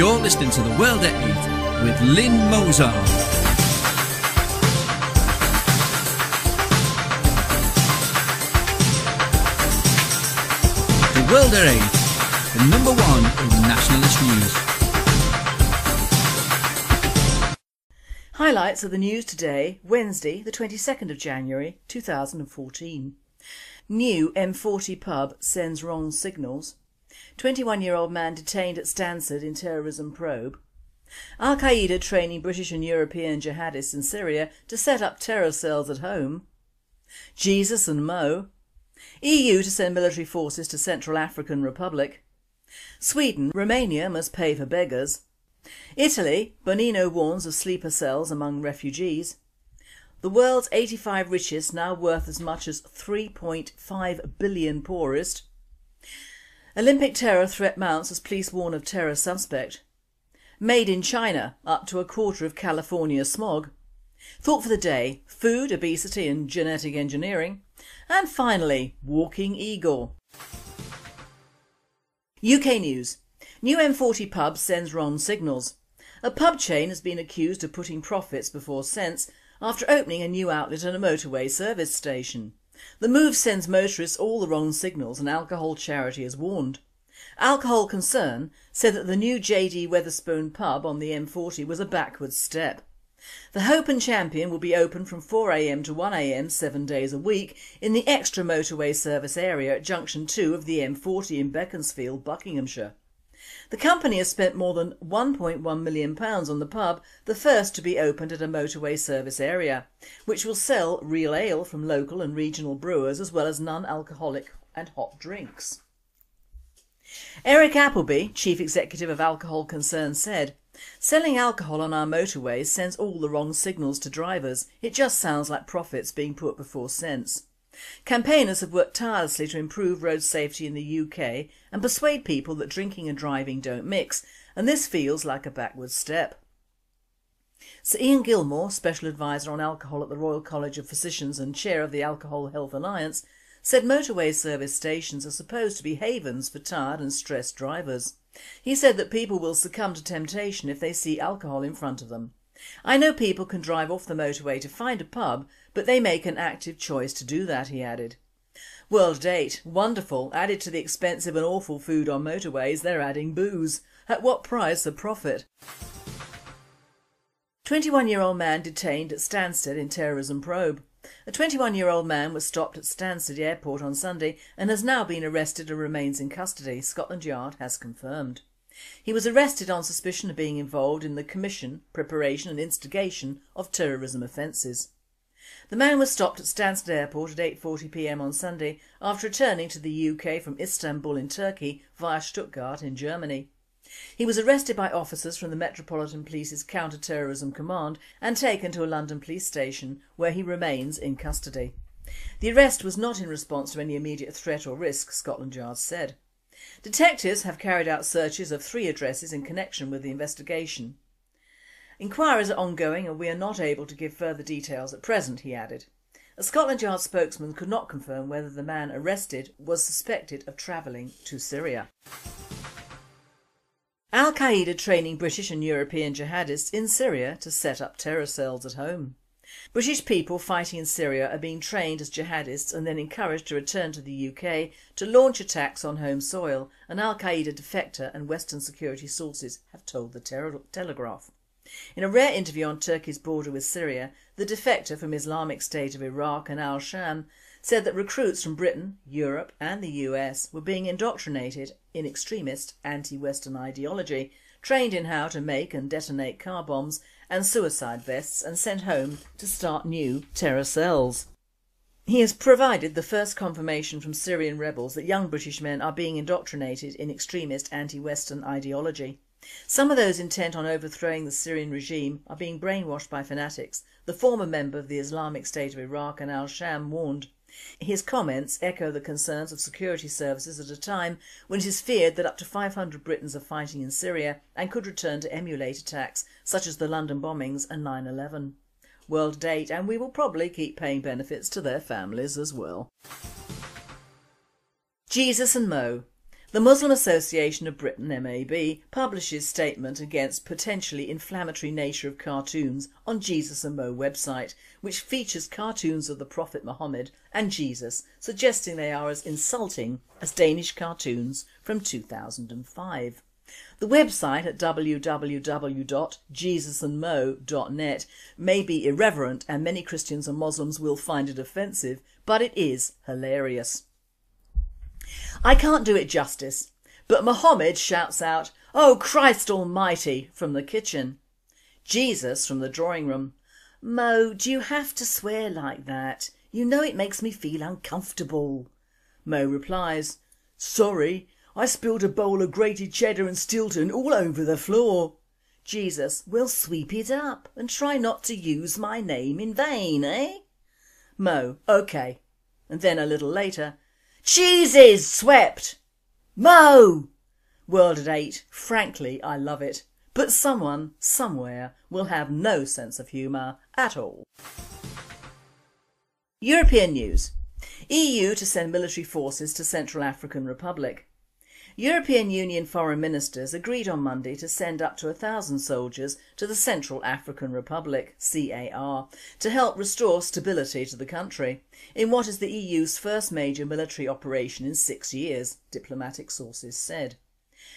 You're listening to The World at 8 with Lynn Mozart. The World at 8, the number one in nationalist news. Highlights of the news today, Wednesday the 22nd of January 2014. New M40 pub sends wrong signals. 21 year old man detained at Stansted in terrorism probe. Al Qaeda training British and European jihadists in Syria to set up terror cells at home. Jesus and Mo. EU to send military forces to Central African Republic. Sweden, Romania must pay for beggars. Italy, Bonino warns of sleeper cells among refugees. The world's 85 richest now worth as much as 3.5 billion poorest. Olympic terror threat mounts as police warn of terror suspect. Made in China, up to a quarter of California smog. Thought for the day, food, obesity and genetic engineering. And finally, walking eagle. UK News. New M40 pub sends wrong signals. A pub chain has been accused of putting profits before sense after opening a new outlet at a motorway service station. The move sends motorists all the wrong signals and alcohol charity has warned. Alcohol Concern said that the new JD Wetherspoon pub on the M40 was a backward step. The Hope and Champion will be open from 4am to 1am seven days a week in the extra motorway service area at junction 2 of the M40 in Beaconsfield, Buckinghamshire. The company has spent more than £1.1 million on the pub, the first to be opened at a motorway service area, which will sell real ale from local and regional brewers as well as non-alcoholic and hot drinks. Eric Appleby, Chief Executive of Alcohol Concern said, Selling alcohol on our motorways sends all the wrong signals to drivers, it just sounds like profits being put before sense. Campaigners have worked tirelessly to improve road safety in the UK and persuade people that drinking and driving don't mix and this feels like a backward step. Sir Ian Gilmore, Special Advisor on Alcohol at the Royal College of Physicians and Chair of the Alcohol Health Alliance, said motorway service stations are supposed to be havens for tired and stressed drivers. He said that people will succumb to temptation if they see alcohol in front of them. I know people can drive off the motorway to find a pub but they make an active choice to do that, he added. World at 8, wonderful, added to the expensive and awful food on motorways they're adding booze. At what price a profit? 21 year old man detained at Stansted in terrorism probe. A 21 year old man was stopped at Stansted airport on Sunday and has now been arrested and remains in custody, Scotland Yard has confirmed. He was arrested on suspicion of being involved in the commission, preparation and instigation of terrorism offences. The man was stopped at Stansted Airport at 8.40pm on Sunday after returning to the UK from Istanbul in Turkey via Stuttgart in Germany. He was arrested by officers from the Metropolitan Police's Counter-Terrorism Command and taken to a London police station where he remains in custody. The arrest was not in response to any immediate threat or risk, Scotland Yard said. Detectives have carried out searches of three addresses in connection with the investigation. Inquiries are ongoing and we are not able to give further details at present, he added. A Scotland Yard spokesman could not confirm whether the man arrested was suspected of travelling to Syria. Al Qaeda training British and European jihadists in Syria to set up terror cells at home. British people fighting in Syria are being trained as jihadists and then encouraged to return to the UK to launch attacks on home soil, an Al Qaeda defector and Western security sources have told the Telegraph. In a rare interview on Turkey's border with Syria, the defector from Islamic State of Iraq and al-Sham said that recruits from Britain, Europe and the US were being indoctrinated in extremist anti-Western ideology, trained in how to make and detonate car bombs and suicide vests and sent home to start new terror cells. He has provided the first confirmation from Syrian rebels that young British men are being indoctrinated in extremist anti-Western ideology. Some of those intent on overthrowing the Syrian regime are being brainwashed by fanatics, the former member of the Islamic State of Iraq and al-Sham warned. His comments echo the concerns of security services at a time when it is feared that up to 500 Britons are fighting in Syria and could return to emulate attacks such as the London bombings and 9-11. World at 8 and we will probably keep paying benefits to their families as well. Jesus and Mo The Muslim Association of Britain MAB publishes statement against potentially inflammatory nature of cartoons on Jesus and Mo website which features cartoons of the Prophet Muhammad and Jesus suggesting they are as insulting as Danish cartoons from 2005. The website at www.jesusandmo.net may be irreverent and many Christians and Muslims will find it offensive but it is hilarious. I can't do it justice, but Mohammed shouts out, Oh Christ almighty from the kitchen. Jesus from the drawing room, Mo, do you have to swear like that? You know it makes me feel uncomfortable. Mo replies, Sorry, I spilled a bowl of grated cheddar and Stilton all over the floor. Jesus, we'll sweep it up and try not to use my name in vain, eh? Mo, OK. And then a little later, Cheeses swept! Mo! World at 8, frankly I love it, but someone, somewhere will have no sense of humour at all. European news. EU to send military forces to Central African Republic. European Union foreign ministers agreed on Monday to send up to a thousand soldiers to the Central African Republic CAR to help restore stability to the country in what is the EU's first major military operation in six years, diplomatic sources said.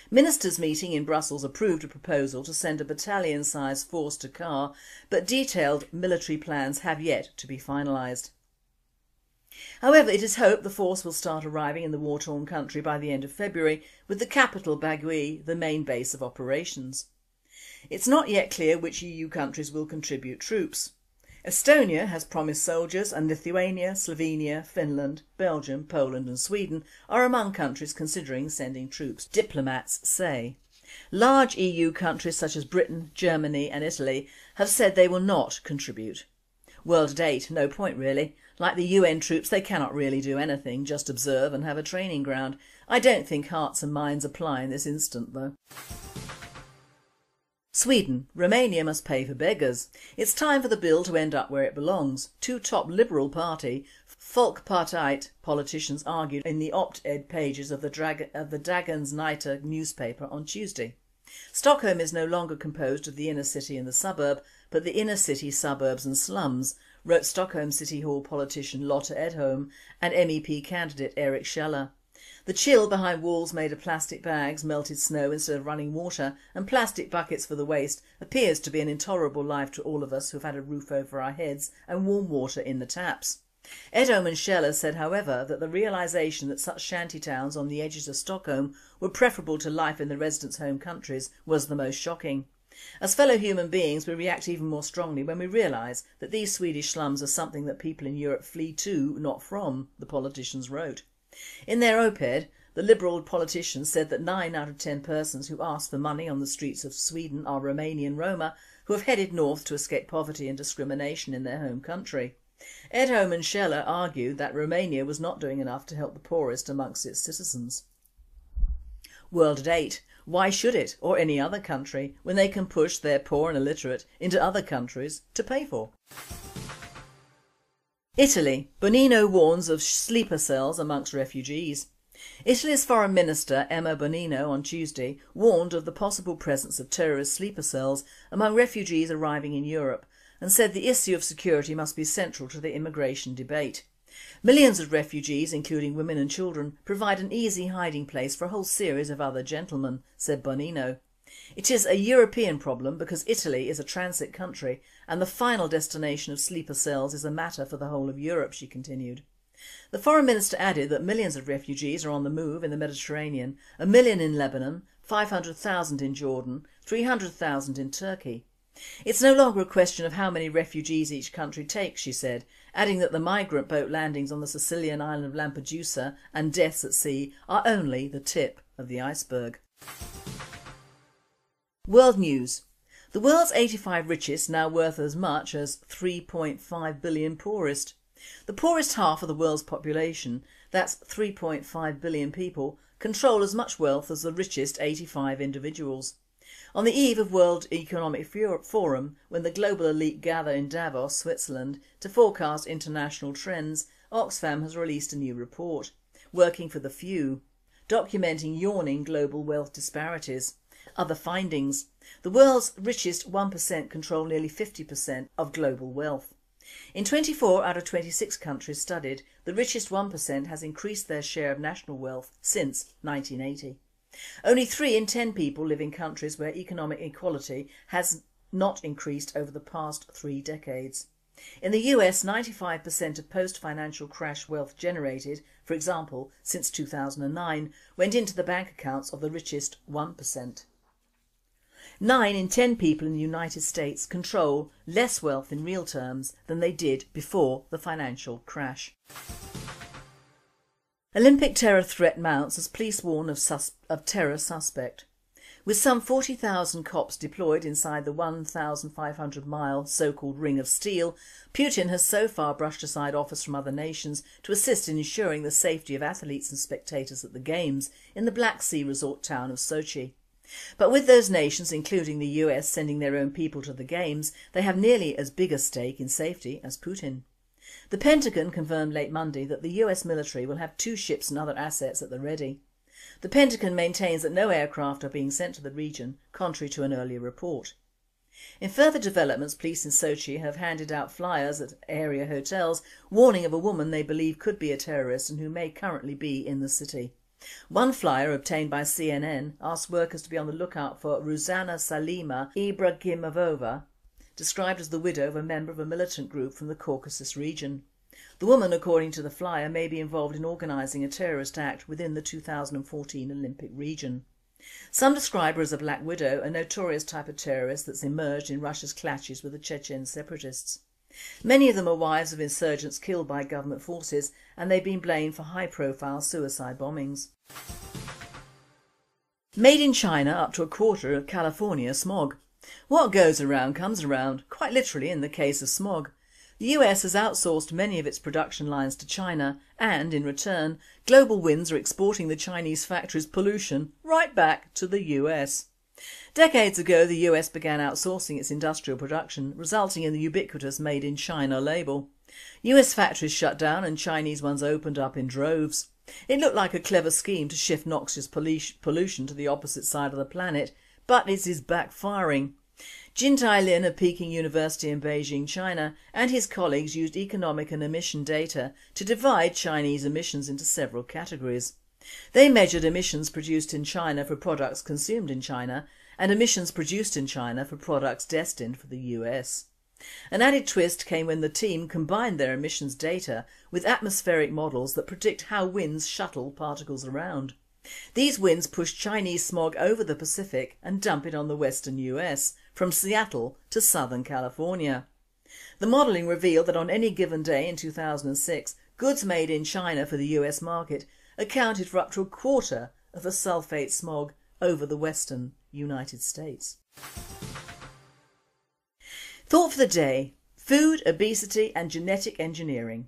Ministers meeting in Brussels approved a proposal to send a battalion sized force to CAR but detailed military plans have yet to be finalised. However, it is hoped the force will start arriving in the war-torn country by the end of February with the capital Bangui the main base of operations. It's not yet clear which EU countries will contribute troops. Estonia has promised soldiers and Lithuania, Slovenia, Finland, Belgium, Poland and Sweden are among countries considering sending troops, diplomats say. Large EU countries such as Britain, Germany and Italy have said they will not contribute. World at 8, no point really. Like the UN troops they cannot really do anything, just observe and have a training ground. I don't think hearts and minds apply in this instant though. Sweden. Romania must pay for beggars. It's time for the bill to end up where it belongs. Two top Liberal Party, Folkpartiet politicians argued in the opt-ed pages of the, Drag of the Dagens Nyheter newspaper on Tuesday. Stockholm is no longer composed of the inner city and the suburb, but the inner city, suburbs and slums, wrote Stockholm City Hall politician Lotta Edholm and MEP candidate Erik Scheller. The chill behind walls made of plastic bags, melted snow instead of running water and plastic buckets for the waste appears to be an intolerable life to all of us who've had a roof over our heads and warm water in the taps. Edholm and Scheller said however that the realisation that such shanty towns on the edges of Stockholm were preferable to life in the residents' home countries was the most shocking. As fellow human beings we react even more strongly when we realise that these Swedish slums are something that people in Europe flee to, not from, the politicians wrote. In their op-ed, the Liberal politicians said that 9 out of 10 persons who ask for money on the streets of Sweden are Romanian Roma who have headed north to escape poverty and discrimination in their home country. Edholm and Scheller argued that Romania was not doing enough to help the poorest amongst its citizens. World at 8 why should it, or any other country, when they can push their poor and illiterate into other countries to pay for? Italy. Bonino warns of sleeper cells amongst refugees. Italy's Foreign Minister Emma Bonino on Tuesday warned of the possible presence of terrorist sleeper cells among refugees arriving in Europe and said the issue of security must be central to the immigration debate. Millions of refugees, including women and children, provide an easy hiding place for a whole series of other gentlemen, said Bonino. It is a European problem because Italy is a transit country and the final destination of sleeper cells is a matter for the whole of Europe, she continued. The foreign minister added that millions of refugees are on the move in the Mediterranean, a million in Lebanon, 500,000 in Jordan, 300,000 in Turkey. It's no longer a question of how many refugees each country takes, she said, adding that the migrant boat landings on the Sicilian island of Lampedusa and deaths at sea are only the tip of the iceberg. World News The world's 85 richest now worth as much as 3.5 billion poorest. The poorest half of the world's population, that's 3.5 billion people, control as much wealth as the richest 85 individuals. On the eve of World Economic Forum, when the global elite gather in Davos, Switzerland to forecast international trends, Oxfam has released a new report, Working for the Few. documenting yawning global wealth disparities. Other findings. The world's richest 1% control nearly 50% of global wealth. In 24 out of 26 countries studied, the richest 1% has increased their share of national wealth since 1980. Only 3 in 10 people live in countries where economic equality has not increased over the past three decades. In the US, 95% of post-financial crash wealth generated, for example, since 2009, went into the bank accounts of the richest 1%. 9 in 10 people in the United States control less wealth in real terms than they did before the financial crash. Olympic terror threat mounts as police warn of, of terror suspect. With some 40,000 cops deployed inside the 1,500 mile so-called Ring of Steel, Putin has so far brushed aside offers from other nations to assist in ensuring the safety of athletes and spectators at the Games in the Black Sea resort town of Sochi. But with those nations, including the US, sending their own people to the Games, they have nearly as big a stake in safety as Putin. The Pentagon confirmed late Monday that the US military will have two ships and other assets at the ready. The Pentagon maintains that no aircraft are being sent to the region, contrary to an earlier report. In further developments, police in Sochi have handed out flyers at area hotels warning of a woman they believe could be a terrorist and who may currently be in the city. One flyer obtained by CNN asked workers to be on the lookout for Ruzana Salima Ibragimova, described as the widow of a member of a militant group from the Caucasus region. The woman, according to the flyer, may be involved in organising a terrorist act within the 2014 Olympic region. Some describe her as a Black Widow, a notorious type of terrorist that's emerged in Russia's clashes with the Chechen separatists. Many of them are wives of insurgents killed by government forces and they've been blamed for high profile suicide bombings. Made in China up to a quarter of California smog. What goes around comes around, quite literally in the case of smog. The US has outsourced many of its production lines to China and, in return, global winds are exporting the Chinese factories' pollution right back to the US. Decades ago the US began outsourcing its industrial production, resulting in the ubiquitous Made in China label. US factories shut down and Chinese ones opened up in droves. It looked like a clever scheme to shift noxious pollution to the opposite side of the planet, but it is backfiring. Jin Tai Lin of Peking University in Beijing, China and his colleagues used economic and emission data to divide Chinese emissions into several categories. They measured emissions produced in China for products consumed in China and emissions produced in China for products destined for the US. An added twist came when the team combined their emissions data with atmospheric models that predict how winds shuttle particles around. These winds push Chinese smog over the Pacific and dump it on the western US, from Seattle to Southern California. The modelling revealed that on any given day in 2006, goods made in China for the US market accounted for up to a quarter of the sulphate smog over the western United States. Thought for the day, food, obesity and genetic engineering.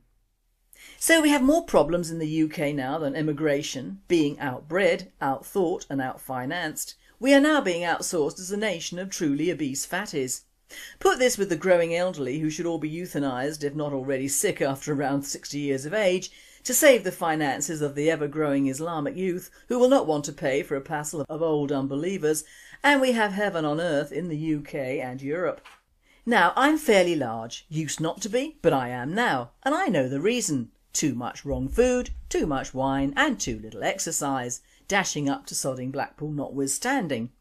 So we have more problems in the UK now than immigration, being outbred, outthought and outfinanced, we are now being outsourced as a nation of truly obese fatties. Put this with the growing elderly who should all be euthanised if not already sick after around 60 years of age to save the finances of the ever-growing Islamic youth who will not want to pay for a passel of old unbelievers and we have heaven on earth in the UK and Europe. Now I'm fairly large, used not to be but I am now and I know the reason. Too much wrong food, too much wine and too little exercise dashing up to sodding Blackpool notwithstanding.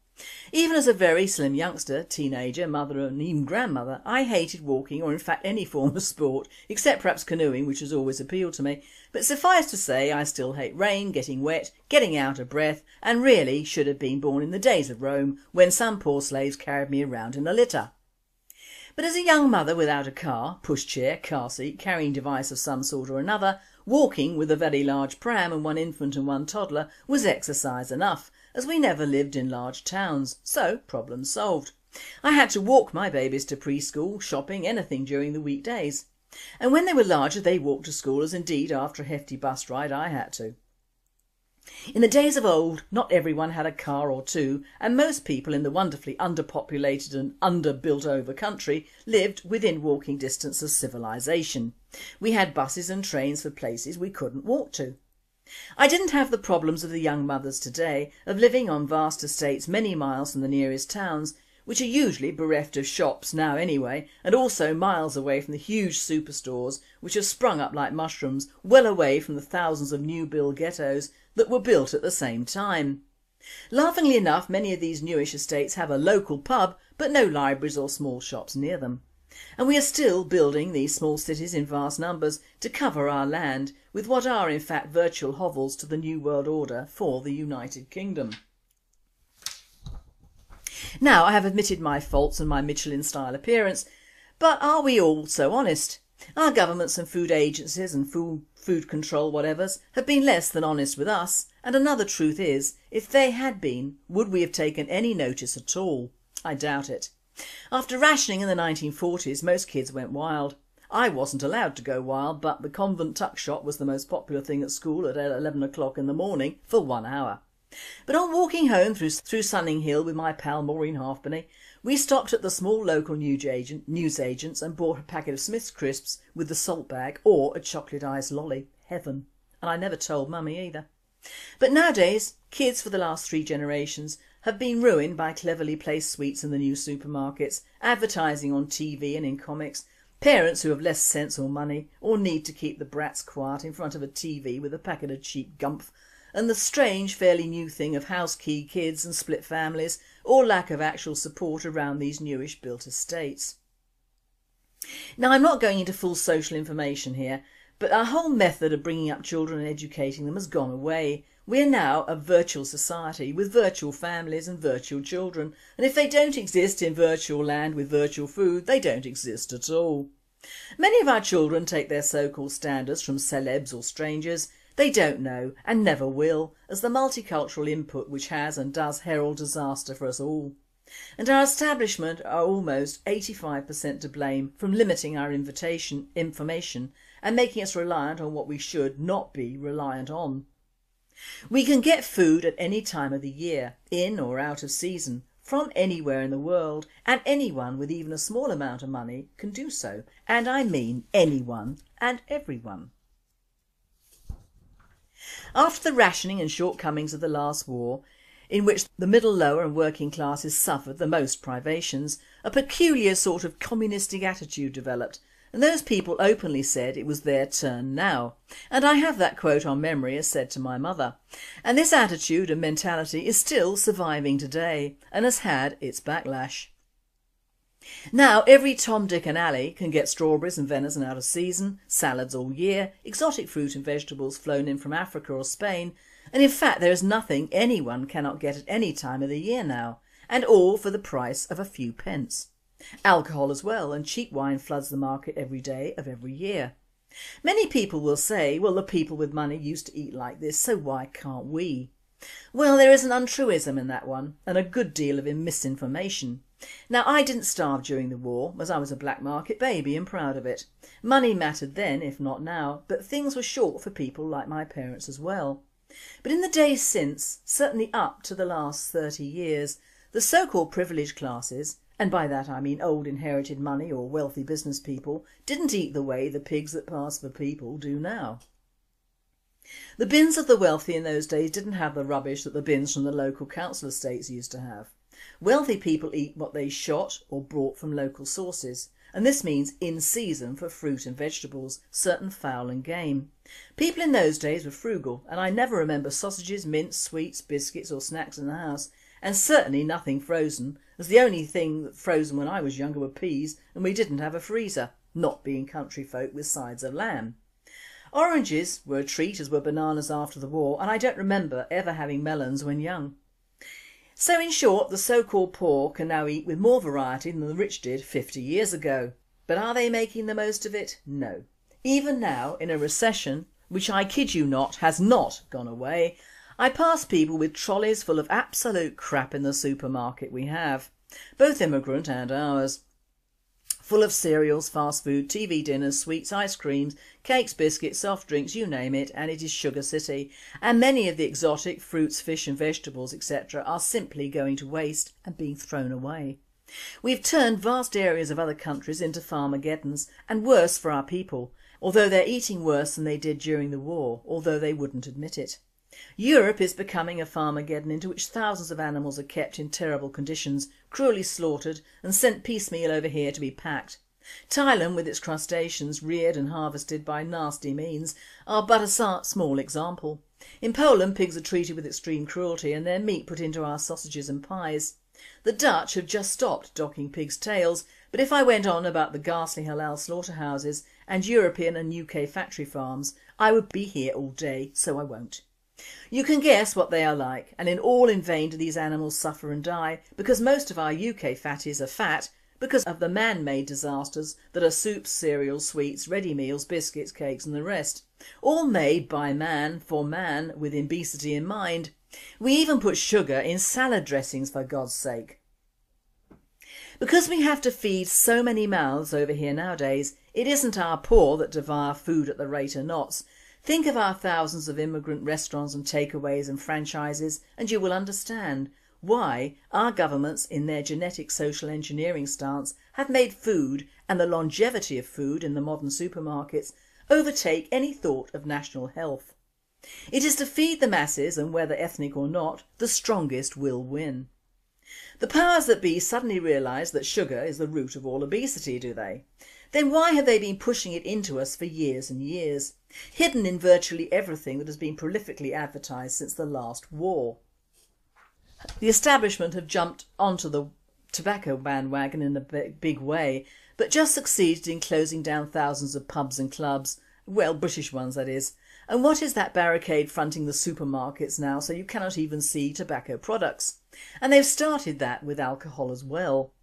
Even as a very slim youngster, teenager, mother and even grandmother I hated walking or in fact any form of sport except perhaps canoeing which has always appealed to me but suffice to say I still hate rain, getting wet, getting out of breath and really should have been born in the days of Rome when some poor slaves carried me around in a litter. But as a young mother without a car, pushchair, car seat, carrying device of some sort or another Walking with a very large pram and one infant and one toddler was exercise enough as we never lived in large towns, so problem solved. I had to walk my babies to preschool, shopping, anything during the weekdays. And when they were larger they walked to school as indeed after a hefty bus ride I had to. In the days of old not everyone had a car or two and most people in the wonderfully underpopulated and under-built over country lived within walking distance of civilisation. We had buses and trains for places we couldn't walk to. I didn't have the problems of the young mothers today of living on vast estates many miles from the nearest towns which are usually bereft of shops now anyway and also miles away from the huge superstores which have sprung up like mushrooms well away from the thousands of new build ghettos that were built at the same time. Laughingly enough many of these newish estates have a local pub but no libraries or small shops near them. And we are still building these small cities in vast numbers to cover our land with what are in fact virtual hovels to the New World Order for the United Kingdom. Now I have admitted my faults and my Michelin style appearance, but are we all so honest? Our governments and food agencies and food, food control whatevers have been less than honest with us and another truth is, if they had been, would we have taken any notice at all? I doubt it. After rationing in the 1940s most kids went wild. I wasn't allowed to go wild but the convent tuck shop was the most popular thing at school at 11 o'clock in the morning for one hour. But on walking home through, through Sunninghill with my pal Maureen Halfpenny, we stopped at the small local news, agent, news and bought a packet of Smith's crisps with the salt bag or a chocolate iced lolly. Heaven. And I never told mummy either. But nowadays, kids for the last three generations have been ruined by cleverly placed sweets in the new supermarkets, advertising on TV and in comics, parents who have less sense or money or need to keep the brats quiet in front of a TV with a packet of cheap gumph and the strange fairly new thing of house key kids and split families or lack of actual support around these newish built estates. Now I'm not going into full social information here but our whole method of bringing up children and educating them has gone away. We are now a virtual society with virtual families and virtual children and if they don't exist in virtual land with virtual food they don't exist at all. Many of our children take their so-called standards from celebs or strangers they don't know and never will as the multicultural input which has and does herald disaster for us all. And our establishment are almost 85% to blame from limiting our invitation, information and making us reliant on what we should not be reliant on. We can get food at any time of the year, in or out of season, from anywhere in the world and anyone with even a small amount of money can do so and I mean anyone and everyone. After the rationing and shortcomings of the last war, in which the middle lower and working classes suffered the most privations, a peculiar sort of communistic attitude developed and those people openly said it was their turn now. And I have that quote on memory as said to my mother. And this attitude and mentality is still surviving today and has had its backlash. Now every Tom, Dick and Alley can get strawberries and venison out of season, salads all year, exotic fruit and vegetables flown in from Africa or Spain and in fact there is nothing anyone cannot get at any time of the year now and all for the price of a few pence. Alcohol as well and cheap wine floods the market every day of every year. Many people will say, well the people with money used to eat like this so why can't we? Well there is an untruism in that one and a good deal of misinformation. Now I didn't starve during the war as I was a black market baby and proud of it. Money mattered then if not now but things were short for people like my parents as well. But in the days since, certainly up to the last 30 years, the so-called privileged classes, and by that I mean old inherited money or wealthy business people, didn't eat the way the pigs that pass for people do now. The bins of the wealthy in those days didn't have the rubbish that the bins from the local council estates used to have. Wealthy people eat what they shot or brought from local sources and this means in season for fruit and vegetables, certain fowl and game. People in those days were frugal and I never remember sausages, mince, sweets, biscuits or snacks in the house and certainly nothing frozen as the only thing that frozen when I was younger were peas and we didn't have a freezer, not being country folk with sides of lamb. Oranges were a treat as were bananas after the war and I don't remember ever having melons when young. So in short the so-called poor can now eat with more variety than the rich did 50 years ago. But are they making the most of it? No. Even now in a recession, which I kid you not has not gone away, I pass people with trolleys full of absolute crap in the supermarket we have, both immigrant and ours full of cereals, fast food, TV dinners, sweets, ice creams, cakes, biscuits, soft drinks, you name it and it is Sugar City and many of the exotic fruits, fish and vegetables etc are simply going to waste and being thrown away. We've turned vast areas of other countries into farmageddons and worse for our people although they're eating worse than they did during the war, although they wouldn't admit it. Europe is becoming a Farmageddon into which thousands of animals are kept in terrible conditions, cruelly slaughtered and sent piecemeal over here to be packed. Thailand with its crustaceans reared and harvested by nasty means are but a small example. In Poland pigs are treated with extreme cruelty and their meat put into our sausages and pies. The Dutch have just stopped docking pigs' tails but if I went on about the ghastly halal slaughterhouses and European and UK factory farms I would be here all day so I won't. You can guess what they are like and in all in vain do these animals suffer and die because most of our UK fatties are fat because of the man-made disasters that are soups, cereals, sweets, ready meals, biscuits, cakes and the rest. All made by man, for man, with obesity in mind. We even put sugar in salad dressings for God's sake. Because we have to feed so many mouths over here nowadays, it isn't our poor that devour food at the rate of knots. Think of our thousands of immigrant restaurants and takeaways and franchises and you will understand why our governments in their genetic social engineering stance have made food and the longevity of food in the modern supermarkets overtake any thought of national health. It is to feed the masses and whether ethnic or not, the strongest will win. The powers that be suddenly realise that sugar is the root of all obesity, do they? Then why have they been pushing it into us for years and years, hidden in virtually everything that has been prolifically advertised since the last war? The establishment have jumped onto the tobacco bandwagon in a big way but just succeeded in closing down thousands of pubs and clubs, well British ones that is, and what is that barricade fronting the supermarkets now so you cannot even see tobacco products? And they've started that with alcohol as well.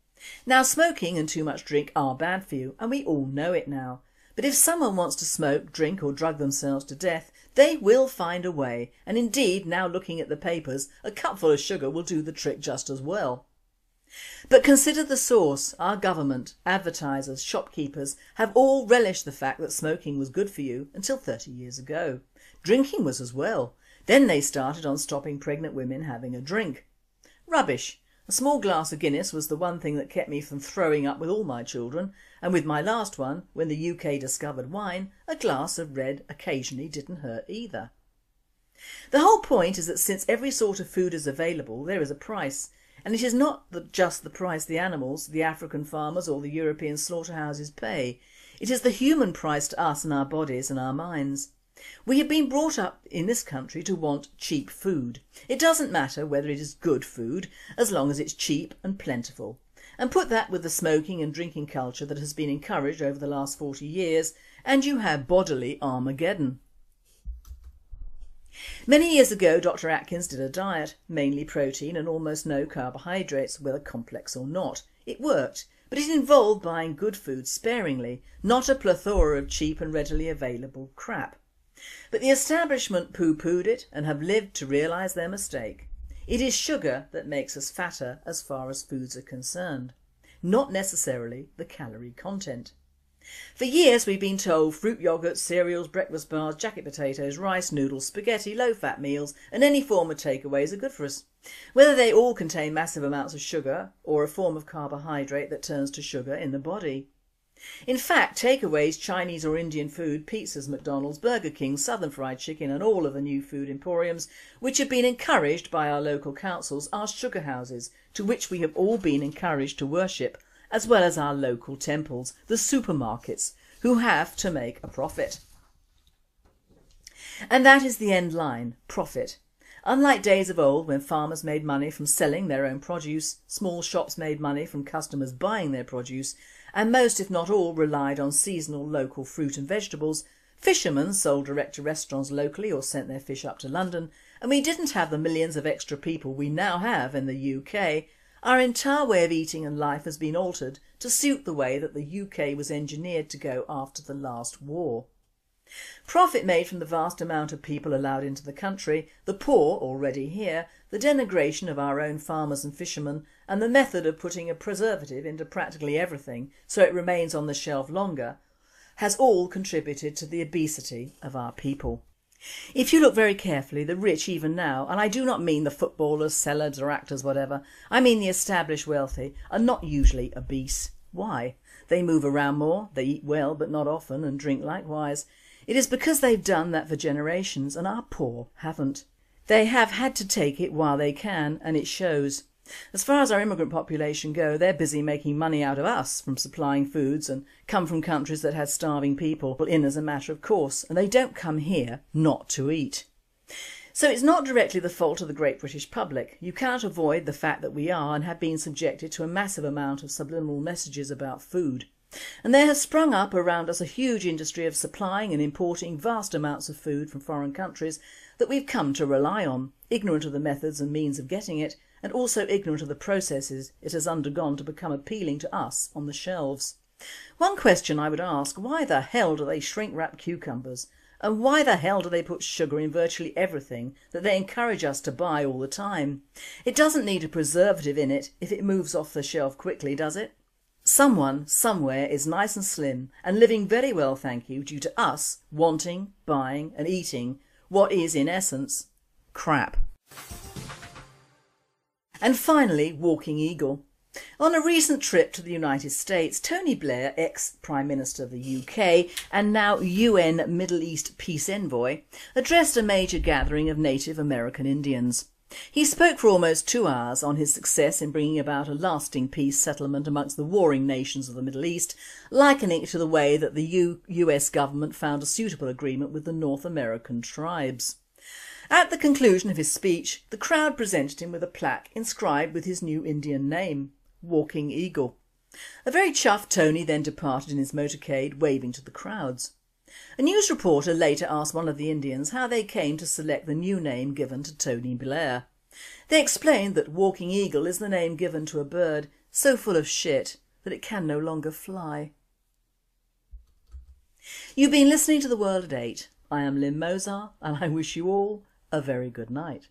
Now smoking and too much drink are bad for you and we all know it now, but if someone wants to smoke, drink or drug themselves to death they will find a way and indeed now looking at the papers a cupful of sugar will do the trick just as well. But consider the source, our government, advertisers, shopkeepers have all relished the fact that smoking was good for you until 30 years ago. Drinking was as well. Then they started on stopping pregnant women having a drink. Rubbish. A small glass of Guinness was the one thing that kept me from throwing up with all my children and with my last one, when the UK discovered wine, a glass of red occasionally didn't hurt either. The whole point is that since every sort of food is available there is a price and it is not just the price the animals, the African farmers or the European slaughterhouses pay, it is the human price to us and our bodies and our minds. We have been brought up in this country to want cheap food. It doesn't matter whether it is good food as long as it's cheap and plentiful. And put that with the smoking and drinking culture that has been encouraged over the last 40 years and you have bodily Armageddon. Many years ago Dr Atkins did a diet, mainly protein and almost no carbohydrates whether complex or not. It worked but it involved buying good food sparingly, not a plethora of cheap and readily available crap. But the establishment pooh-poohed it and have lived to realise their mistake. It is sugar that makes us fatter as far as foods are concerned, not necessarily the calorie content. For years we've been told fruit yoghurt, cereals, breakfast bars, jacket potatoes, rice, noodles, spaghetti, low-fat meals and any form of takeaways are good for us. Whether they all contain massive amounts of sugar or a form of carbohydrate that turns to sugar in the body. In fact takeaways, Chinese or Indian food, pizzas, McDonald's, Burger King, Southern Fried Chicken and all of the new food emporiums which have been encouraged by our local councils are sugar houses to which we have all been encouraged to worship as well as our local temples, the supermarkets, who have to make a profit. And that is the end line, profit. Unlike days of old when farmers made money from selling their own produce, small shops made money from customers buying their produce and most if not all relied on seasonal local fruit and vegetables, fishermen sold direct to restaurants locally or sent their fish up to London and we didn't have the millions of extra people we now have in the UK, our entire way of eating and life has been altered to suit the way that the UK was engineered to go after the last war. Profit made from the vast amount of people allowed into the country, the poor already here, the denigration of our own farmers and fishermen and the method of putting a preservative into practically everything so it remains on the shelf longer has all contributed to the obesity of our people. If you look very carefully the rich even now, and I do not mean the footballers, celebs or actors whatever, I mean the established wealthy, are not usually obese. Why? They move around more, they eat well but not often and drink likewise. It is because they've done that for generations and our poor haven't. They have had to take it while they can and it shows. As far as our immigrant population go they're busy making money out of us from supplying foods and come from countries that had starving people in as a matter of course and they don't come here not to eat. So it's not directly the fault of the great British public. You cannot avoid the fact that we are and have been subjected to a massive amount of subliminal messages about food. And there has sprung up around us a huge industry of supplying and importing vast amounts of food from foreign countries that we've come to rely on, ignorant of the methods and means of getting it and also ignorant of the processes it has undergone to become appealing to us on the shelves. One question I would ask, why the hell do they shrink wrap cucumbers and why the hell do they put sugar in virtually everything that they encourage us to buy all the time? It doesn't need a preservative in it if it moves off the shelf quickly, does it? Someone, somewhere is nice and slim and living very well thank you due to us wanting, buying and eating what is in essence crap. And finally Walking Eagle. On a recent trip to the United States, Tony Blair, ex-Prime Minister of the UK and now UN Middle East Peace Envoy, addressed a major gathering of Native American Indians. He spoke for almost two hours on his success in bringing about a lasting peace settlement amongst the warring nations of the Middle East, likening it to the way that the U US government found a suitable agreement with the North American tribes. At the conclusion of his speech, the crowd presented him with a plaque inscribed with his new Indian name. Walking Eagle. A very chuffed Tony then departed in his motorcade waving to the crowds. A news reporter later asked one of the Indians how they came to select the new name given to Tony Blair. They explained that Walking Eagle is the name given to a bird so full of shit that it can no longer fly. You've been listening to The World at 8. I am Lynn Mozar and I wish you all a very good night.